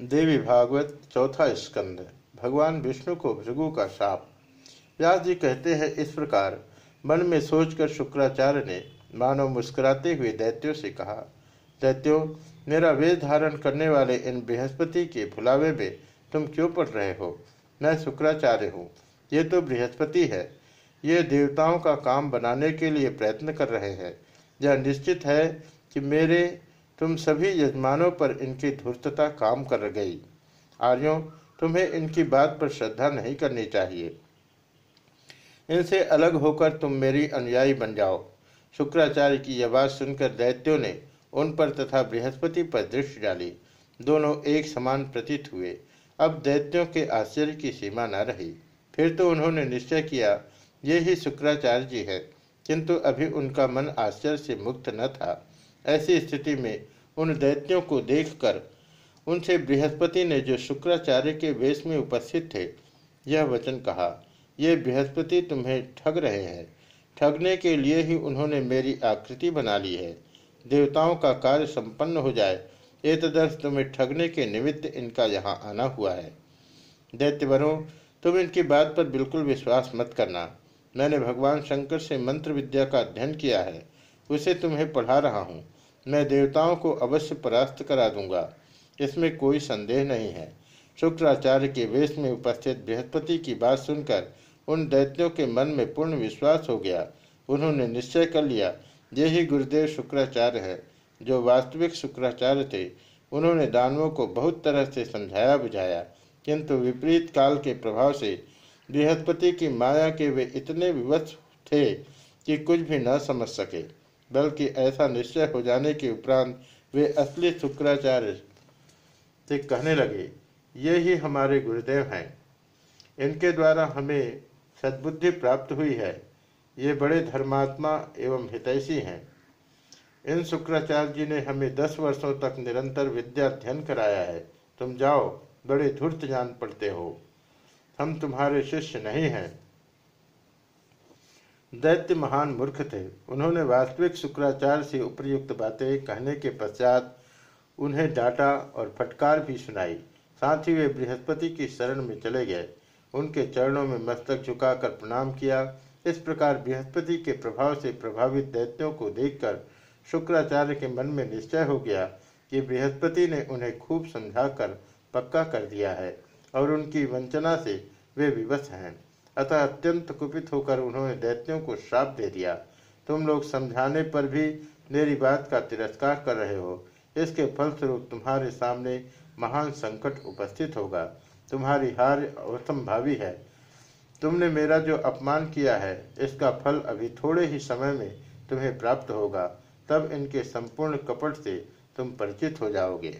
देवी भागवत चौथा स्कंद। भगवान विष्णु को भृगु का शाप व्यास जी कहते हैं, इस प्रकार मन में सोचकर शुक्राचार्य ने मानव मुस्कुराते हुए दैत्यों से कहा, दैत्यों, मेरा वेद धारण करने वाले इन बृहस्पति के भुलावे में तुम क्यों पढ़ रहे हो? मैं शुक्राचार्य हूँ। ये तो बृहस्पति है। ये देवताओं का काम बनाने के लिए प्रयत्न कर रहे हैं। यह निश्चित है कि मेरे तुम सभी यजमानों पर इनकी धूर्तता काम कर गई। आर्यों, तुम्हें इनकी बात पर श्रद्धा नहीं करनी चाहिए। इनसे अलग होकर तुम मेरी अनुयायी बन जाओ। शुक्राचार्य की यह बात सुनकर दैत्यों ने उन पर तथा बृहस्पति पर दृष्टि डाली। दोनों एक समान प्रतीत हुए। अब दैत्यों के आश्चर्य की सीमा न रही। फिर तो उन्होंने निश्चय किया, ये ही शुक्राचार्य जी है, किंतु अभी उनका मन आश्चर्य से मुक्त न था। ऐसी स्थिति में उन दैत्यों को देखकर उनसे बृहस्पति ने जो शुक्राचार्य के वेश में उपस्थित थे, यह वचन कहा, ये बृहस्पति तुम्हें ठग रहे हैं। ठगने के लिए ही उन्होंने मेरी आकृति बना ली है। देवताओं का कार्य संपन्न हो जाए ये तदर्थ तुम्हें ठगने के निमित्त इनका यहाँ आना हुआ है। दैत्यवरों, तुम इनकी बात पर बिल्कुल विश्वास मत करना। मैंने भगवान शंकर से मंत्र विद्या का अध्ययन किया है। उसे तुम्हें पढ़ा रहा हूँ। मैं देवताओं को अवश्य परास्त करा दूँगा। इसमें कोई संदेह नहीं है। शुक्राचार्य के वेश में उपस्थित बृहस्पति की बात सुनकर उन दैत्यों के मन में पूर्ण विश्वास हो गया। उन्होंने निश्चय कर लिया, ये ही गुरुदेव शुक्राचार्य है, जो वास्तविक शुक्राचार्य थे। उन्होंने दानवों को बहुत तरह से समझाया बुझाया, किंतु विपरीत काल के प्रभाव से बृहस्पति की माया के वे इतने विवश थे कि कुछ भी न समझ सके। बल्कि ऐसा निश्चय हो जाने के उपरांत वे असली शुक्राचार्य से कहने लगे, ये ही हमारे गुरुदेव हैं। इनके द्वारा हमें सद्बुद्धि प्राप्त हुई है। ये बड़े धर्मात्मा एवं हितैषी हैं। इन शुक्राचार्य जी ने हमें दस वर्षों तक निरंतर विद्या अध्ययन कराया है। तुम जाओ, बड़े धूर्त जान पड़ते हो। हम तुम्हारे शिष्य नहीं हैं। दैत्य महान मूर्ख थे। उन्होंने वास्तविक शुक्राचार्य से उपयुक्त बातें कहने के पश्चात उन्हें डांटा और फटकार भी सुनाई। साथ ही वे बृहस्पति की शरण में चले गए। उनके चरणों में मस्तक झुकाकर प्रणाम किया। इस प्रकार बृहस्पति के प्रभाव से प्रभावित दैत्यों को देखकर शुक्राचार्य के मन में निश्चय हो गया कि बृहस्पति ने उन्हें खूब समझाकर पक्का कर दिया है और उनकी वंचना से वे विवश हैं। अतः अत्यंत कुपित होकर उन्होंने दैत्यों को श्राप दे दिया। तुम लोग समझाने पर भी मेरी बात का तिरस्कार कर रहे हो। इसके फलस्वरूप तुम्हारे सामने महान संकट उपस्थित होगा। तुम्हारी हार असंभावी है। तुमने मेरा जो अपमान किया है, इसका फल अभी थोड़े ही समय में तुम्हें प्राप्त होगा। तब इनके संपूर्ण कपट से तुम परिचित हो जाओगे।